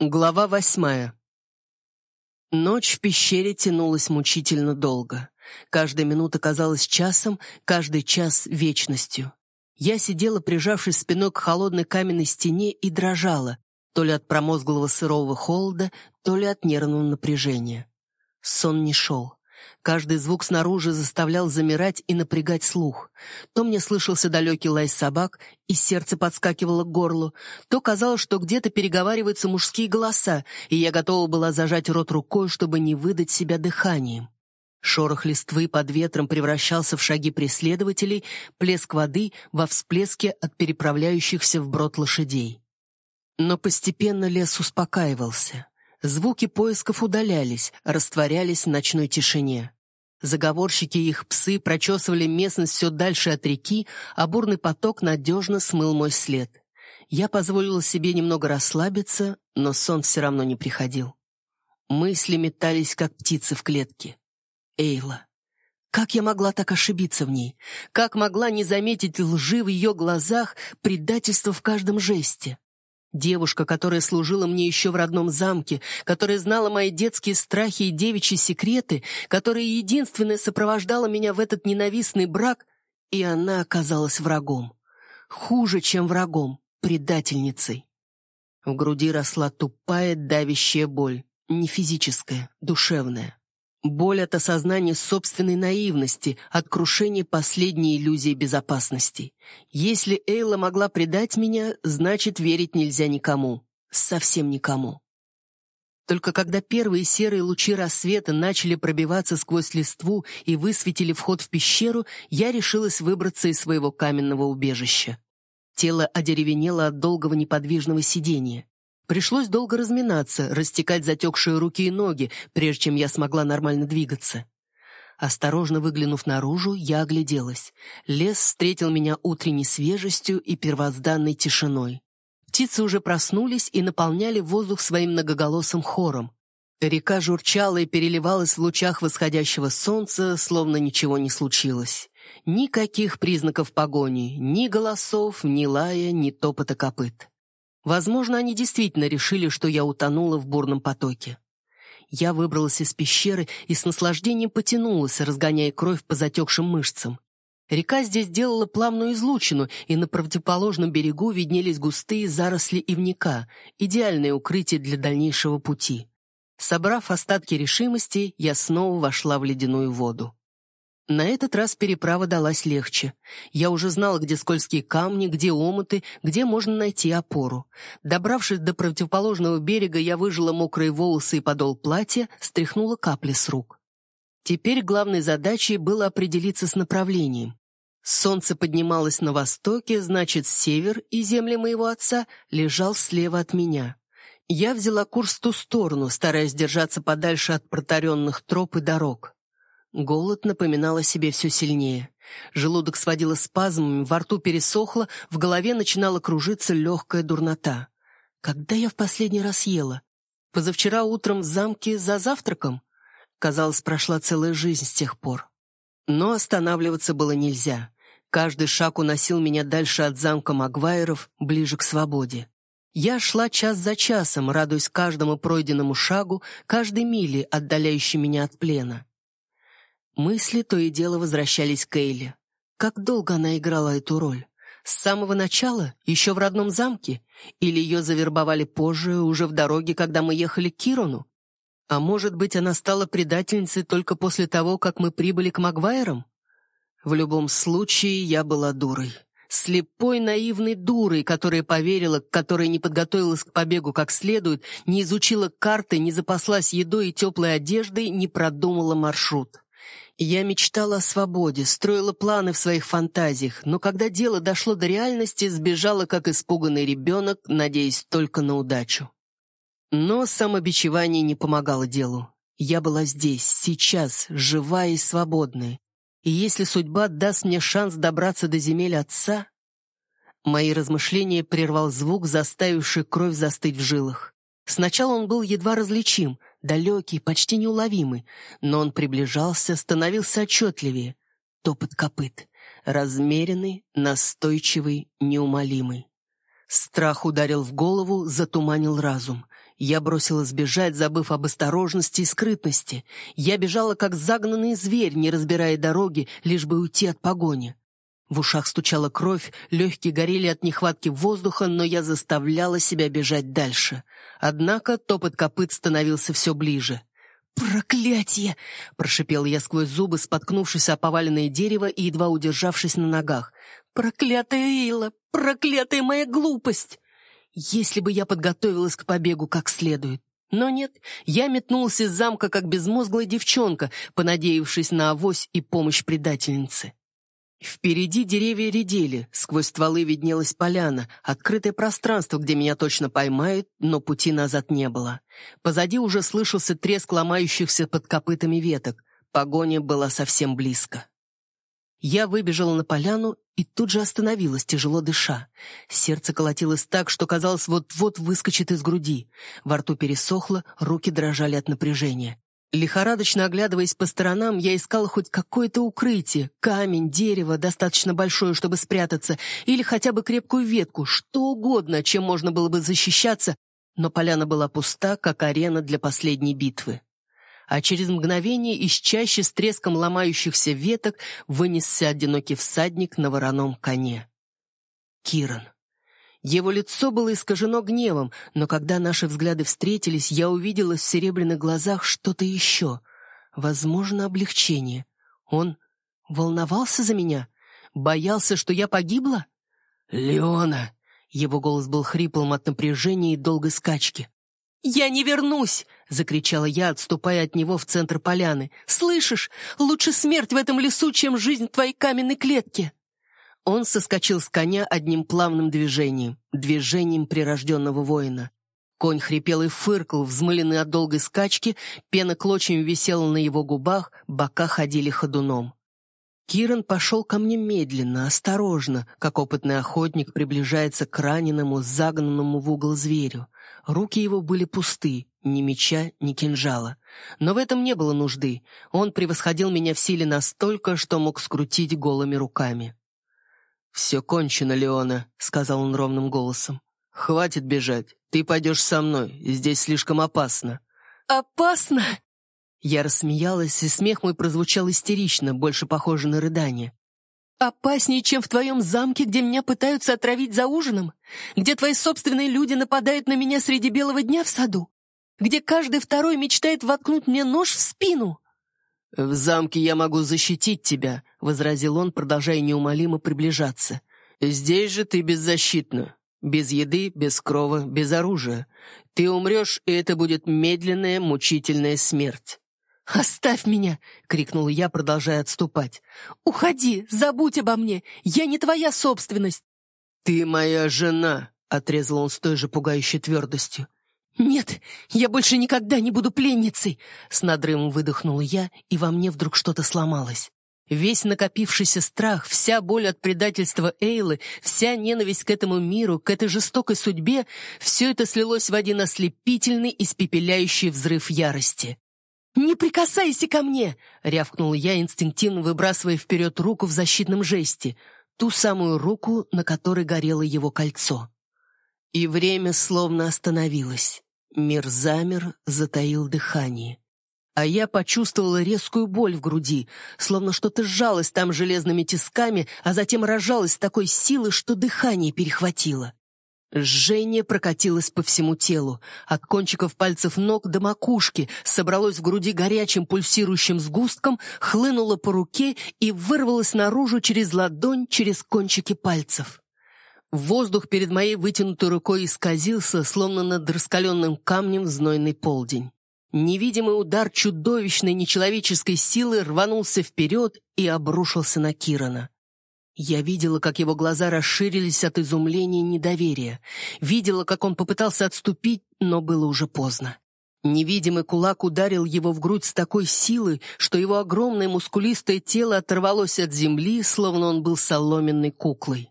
Глава восьмая. Ночь в пещере тянулась мучительно долго. Каждая минута казалась часом, каждый час — вечностью. Я сидела, прижавшись спиной к холодной каменной стене, и дрожала, то ли от промозглого сырого холода, то ли от нервного напряжения. Сон не шел. Каждый звук снаружи заставлял замирать и напрягать слух. То мне слышался далекий лай собак, и сердце подскакивало к горлу, то казалось, что где-то переговариваются мужские голоса, и я готова была зажать рот рукой, чтобы не выдать себя дыханием. Шорох листвы под ветром превращался в шаги преследователей, плеск воды во всплеске от переправляющихся вброд лошадей. Но постепенно лес успокаивался. Звуки поисков удалялись, растворялись в ночной тишине. Заговорщики и их псы прочесывали местность все дальше от реки, а бурный поток надежно смыл мой след. Я позволила себе немного расслабиться, но сон все равно не приходил. Мысли метались, как птицы в клетке. Эйла. Как я могла так ошибиться в ней? Как могла не заметить лжи в ее глазах, предательство в каждом жесте? Девушка, которая служила мне еще в родном замке, которая знала мои детские страхи и девичьи секреты, которая единственная сопровождала меня в этот ненавистный брак, и она оказалась врагом. Хуже, чем врагом, предательницей. В груди росла тупая, давящая боль, не физическая, душевная. Боль от осознания собственной наивности, от крушения последней иллюзии безопасности. Если Эйла могла предать меня, значит, верить нельзя никому. Совсем никому. Только когда первые серые лучи рассвета начали пробиваться сквозь листву и высветили вход в пещеру, я решилась выбраться из своего каменного убежища. Тело одеревенело от долгого неподвижного сидения. Пришлось долго разминаться, растекать затекшие руки и ноги, прежде чем я смогла нормально двигаться. Осторожно выглянув наружу, я огляделась. Лес встретил меня утренней свежестью и первозданной тишиной. Птицы уже проснулись и наполняли воздух своим многоголосым хором. Река журчала и переливалась в лучах восходящего солнца, словно ничего не случилось. Никаких признаков погони, ни голосов, ни лая, ни топота копыт. Возможно, они действительно решили, что я утонула в бурном потоке. Я выбралась из пещеры и с наслаждением потянулась, разгоняя кровь по затекшим мышцам. Река здесь делала плавную излучину, и на противоположном берегу виднелись густые заросли ивника, идеальное укрытие для дальнейшего пути. Собрав остатки решимости, я снова вошла в ледяную воду. На этот раз переправа далась легче. Я уже знала, где скользкие камни, где омуты, где можно найти опору. Добравшись до противоположного берега, я выжила мокрые волосы и подол платья, стряхнула капли с рук. Теперь главной задачей было определиться с направлением. Солнце поднималось на востоке, значит, север и земли моего отца лежал слева от меня. Я взяла курс в ту сторону, стараясь держаться подальше от протаренных троп и дорог. Голод напоминал о себе все сильнее. Желудок сводило спазмами, во рту пересохло, в голове начинала кружиться легкая дурнота. Когда я в последний раз ела? Позавчера утром в замке за завтраком? Казалось, прошла целая жизнь с тех пор. Но останавливаться было нельзя. Каждый шаг уносил меня дальше от замка Магуайров, ближе к свободе. Я шла час за часом, радуясь каждому пройденному шагу, каждой миле, отдаляющей меня от плена. Мысли то и дело возвращались к Эйле. Как долго она играла эту роль? С самого начала? Еще в родном замке? Или ее завербовали позже, уже в дороге, когда мы ехали к Кирону? А может быть, она стала предательницей только после того, как мы прибыли к Магуайрам? В любом случае, я была дурой. Слепой, наивной дурой, которая поверила, которая не подготовилась к побегу как следует, не изучила карты, не запаслась едой и теплой одеждой, не продумала маршрут. Я мечтала о свободе, строила планы в своих фантазиях, но когда дело дошло до реальности, сбежала как испуганный ребенок, надеясь только на удачу. Но самобичевание не помогало делу. Я была здесь, сейчас, живая и свободная. И если судьба даст мне шанс добраться до земель отца... Мои размышления прервал звук, заставивший кровь застыть в жилах. Сначала он был едва различим, далекий, почти неуловимый, но он приближался, становился отчетливее. Топот копыт. Размеренный, настойчивый, неумолимый. Страх ударил в голову, затуманил разум. Я бросилась бежать, забыв об осторожности и скрытности. Я бежала, как загнанный зверь, не разбирая дороги, лишь бы уйти от погони. В ушах стучала кровь, легкие горели от нехватки воздуха, но я заставляла себя бежать дальше. Однако топот копыт становился все ближе. «Проклятие!» — прошипел я сквозь зубы, споткнувшись о поваленное дерево и едва удержавшись на ногах. «Проклятая Эйла! Проклятая моя глупость!» Если бы я подготовилась к побегу как следует. Но нет, я метнулась из замка, как безмозглая девчонка, понадеявшись на авось и помощь предательницы. Впереди деревья редели, сквозь стволы виднелась поляна, открытое пространство, где меня точно поймают, но пути назад не было. Позади уже слышался треск ломающихся под копытами веток. Погоня была совсем близко. Я выбежала на поляну и тут же остановилась, тяжело дыша. Сердце колотилось так, что казалось, вот-вот выскочит из груди. Во рту пересохло, руки дрожали от напряжения. Лихорадочно оглядываясь по сторонам, я искала хоть какое-то укрытие, камень, дерево, достаточно большое, чтобы спрятаться, или хотя бы крепкую ветку, что угодно, чем можно было бы защищаться, но поляна была пуста, как арена для последней битвы а через мгновение из чаще с треском ломающихся веток вынесся одинокий всадник на вороном коне. Киран. Его лицо было искажено гневом, но когда наши взгляды встретились, я увидела в серебряных глазах что-то еще. Возможно, облегчение. Он волновался за меня? Боялся, что я погибла? «Леона!» Его голос был хриплым от напряжения и долгой скачки. «Я не вернусь!» — закричала я, отступая от него в центр поляны. «Слышишь? Лучше смерть в этом лесу, чем жизнь в твоей каменной клетке!» Он соскочил с коня одним плавным движением, движением прирожденного воина. Конь хрипел и фыркал, взмыленный от долгой скачки, пена клочьями висела на его губах, бока ходили ходуном. Киран пошел ко мне медленно, осторожно, как опытный охотник приближается к раненому, загнанному в угол зверю. Руки его были пусты, ни меча, ни кинжала. Но в этом не было нужды. Он превосходил меня в силе настолько, что мог скрутить голыми руками. «Все кончено, Леона», — сказал он ровным голосом. «Хватит бежать. Ты пойдешь со мной. Здесь слишком опасно». «Опасно?» Я рассмеялась, и смех мой прозвучал истерично, больше похоже на рыдание. «Опаснее, чем в твоем замке, где меня пытаются отравить за ужином? Где твои собственные люди нападают на меня среди белого дня в саду? Где каждый второй мечтает воткнуть мне нож в спину?» «В замке я могу защитить тебя», — возразил он, продолжая неумолимо приближаться. «Здесь же ты беззащитна. Без еды, без крова, без оружия. Ты умрешь, и это будет медленная, мучительная смерть». «Оставь меня!» — крикнула я, продолжая отступать. «Уходи! Забудь обо мне! Я не твоя собственность!» «Ты моя жена!» — отрезал он с той же пугающей твердостью. «Нет, я больше никогда не буду пленницей!» С надрывом выдохнула я, и во мне вдруг что-то сломалось. Весь накопившийся страх, вся боль от предательства Эйлы, вся ненависть к этому миру, к этой жестокой судьбе — все это слилось в один ослепительный, испепеляющий взрыв ярости. «Не прикасайся ко мне!» — рявкнул я, инстинктивно выбрасывая вперед руку в защитном жесте, ту самую руку, на которой горело его кольцо. И время словно остановилось. Мир замер, затаил дыхание. А я почувствовала резкую боль в груди, словно что-то сжалось там железными тисками, а затем рожалось с такой силой, что дыхание перехватило. Жжение прокатилось по всему телу, от кончиков пальцев ног до макушки, собралось в груди горячим пульсирующим сгустком, хлынуло по руке и вырвалось наружу через ладонь, через кончики пальцев. Воздух перед моей вытянутой рукой исказился, словно над раскаленным камнем в знойный полдень. Невидимый удар чудовищной нечеловеческой силы рванулся вперед и обрушился на Кирана. Я видела, как его глаза расширились от изумления и недоверия. Видела, как он попытался отступить, но было уже поздно. Невидимый кулак ударил его в грудь с такой силой, что его огромное мускулистое тело оторвалось от земли, словно он был соломенной куклой.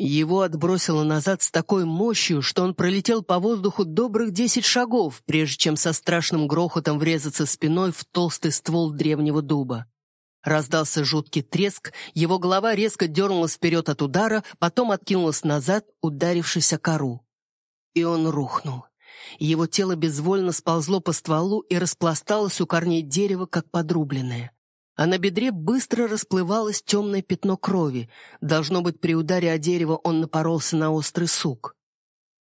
Его отбросило назад с такой мощью, что он пролетел по воздуху добрых десять шагов, прежде чем со страшным грохотом врезаться спиной в толстый ствол древнего дуба. Раздался жуткий треск, его голова резко дернулась вперед от удара, потом откинулась назад, ударившись о кору. И он рухнул. Его тело безвольно сползло по стволу и распласталось у корней дерева, как подрубленное. А на бедре быстро расплывалось темное пятно крови. Должно быть, при ударе о дерево он напоролся на острый сук.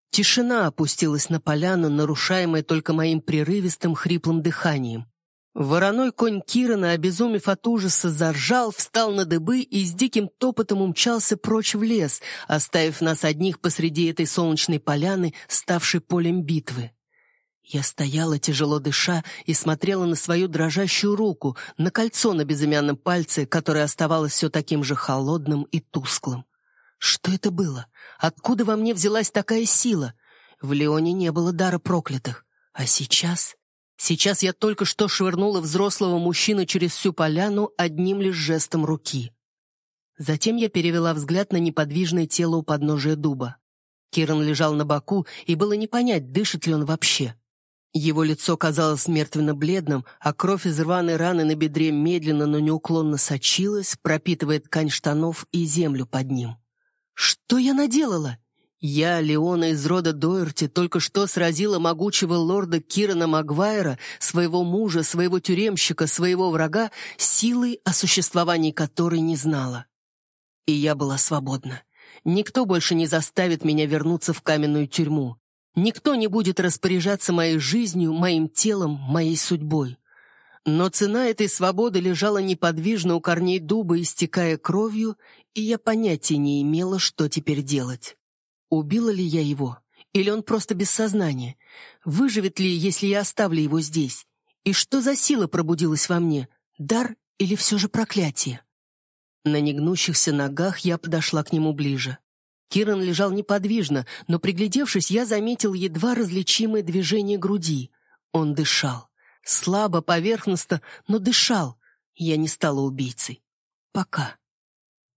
Тишина опустилась на поляну, нарушаемая только моим прерывистым хриплым дыханием. Вороной конь Кирана, обезумев от ужаса, заржал, встал на дыбы и с диким топотом умчался прочь в лес, оставив нас одних посреди этой солнечной поляны, ставшей полем битвы. Я стояла, тяжело дыша, и смотрела на свою дрожащую руку, на кольцо на безымянном пальце, которое оставалось все таким же холодным и тусклым. Что это было? Откуда во мне взялась такая сила? В Леоне не было дара проклятых. А сейчас... Сейчас я только что швырнула взрослого мужчину через всю поляну одним лишь жестом руки. Затем я перевела взгляд на неподвижное тело у подножия дуба. Киран лежал на боку, и было не понять, дышит ли он вообще. Его лицо казалось мертвенно-бледным, а кровь из рваной раны на бедре медленно, но неуклонно сочилась, пропитывая ткань штанов и землю под ним. «Что я наделала?» Я, Леона из рода Дойерти, только что сразила могучего лорда Кирана Магуайра, своего мужа, своего тюремщика, своего врага, силой, о существовании которой не знала. И я была свободна. Никто больше не заставит меня вернуться в каменную тюрьму. Никто не будет распоряжаться моей жизнью, моим телом, моей судьбой. Но цена этой свободы лежала неподвижно у корней дуба, истекая кровью, и я понятия не имела, что теперь делать. Убила ли я его? Или он просто без сознания? Выживет ли, если я оставлю его здесь? И что за сила пробудилась во мне? Дар или все же проклятие? На негнущихся ногах я подошла к нему ближе. Киран лежал неподвижно, но, приглядевшись, я заметил едва различимое движение груди. Он дышал. Слабо, поверхностно, но дышал. Я не стала убийцей. Пока.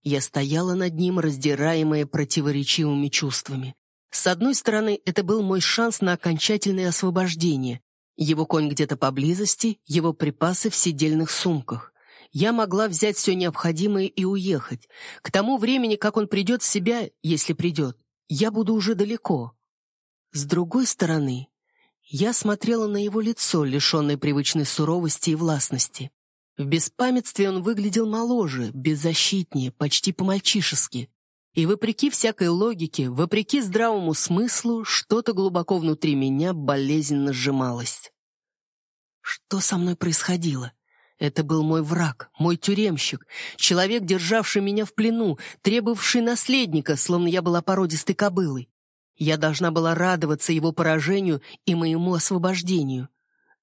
Я стояла над ним, раздираемая противоречивыми чувствами. С одной стороны, это был мой шанс на окончательное освобождение. Его конь где-то поблизости, его припасы в сидельных сумках. Я могла взять все необходимое и уехать. К тому времени, как он придет в себя, если придет, я буду уже далеко. С другой стороны, я смотрела на его лицо, лишенное привычной суровости и властности. В беспамятстве он выглядел моложе, беззащитнее, почти по-мальчишески. И вопреки всякой логике, вопреки здравому смыслу, что-то глубоко внутри меня болезненно сжималось. Что со мной происходило? Это был мой враг, мой тюремщик, человек, державший меня в плену, требовавший наследника, словно я была породистой кобылой. Я должна была радоваться его поражению и моему освобождению.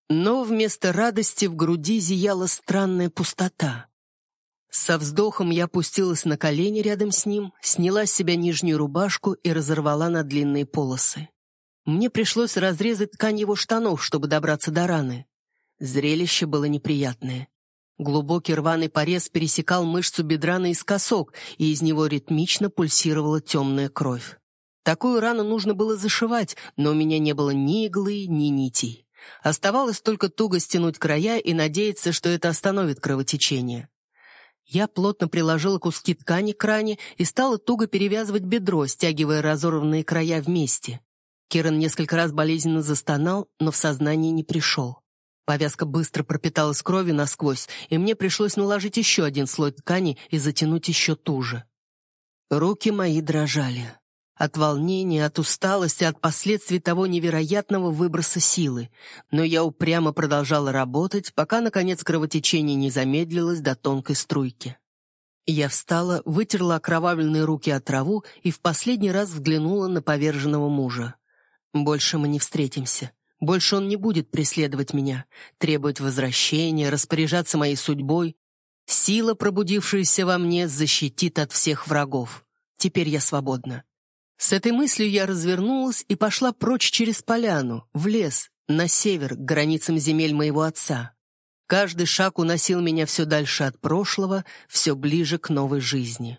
Но вместо радости в груди зияла странная пустота. Со вздохом я опустилась на колени рядом с ним, сняла с себя нижнюю рубашку и разорвала на длинные полосы. Мне пришлось разрезать ткань его штанов, чтобы добраться до раны. Зрелище было неприятное. Глубокий рваный порез пересекал мышцу бедра наискосок, и из него ритмично пульсировала темная кровь. Такую рану нужно было зашивать, но у меня не было ни иглы, ни нитей. Оставалось только туго стянуть края и надеяться, что это остановит кровотечение. Я плотно приложила куски ткани к ране и стала туго перевязывать бедро, стягивая разорванные края вместе. Киран несколько раз болезненно застонал, но в сознание не пришел. Повязка быстро пропиталась кровью насквозь, и мне пришлось наложить еще один слой ткани и затянуть еще туже. Руки мои дрожали. От волнения, от усталости, от последствий того невероятного выброса силы. Но я упрямо продолжала работать, пока, наконец, кровотечение не замедлилось до тонкой струйки. Я встала, вытерла окровавленные руки от траву и в последний раз взглянула на поверженного мужа. Больше мы не встретимся. Больше он не будет преследовать меня, требовать возвращения, распоряжаться моей судьбой. Сила, пробудившаяся во мне, защитит от всех врагов. Теперь я свободна. С этой мыслью я развернулась и пошла прочь через поляну, в лес, на север, к границам земель моего отца. Каждый шаг уносил меня все дальше от прошлого, все ближе к новой жизни.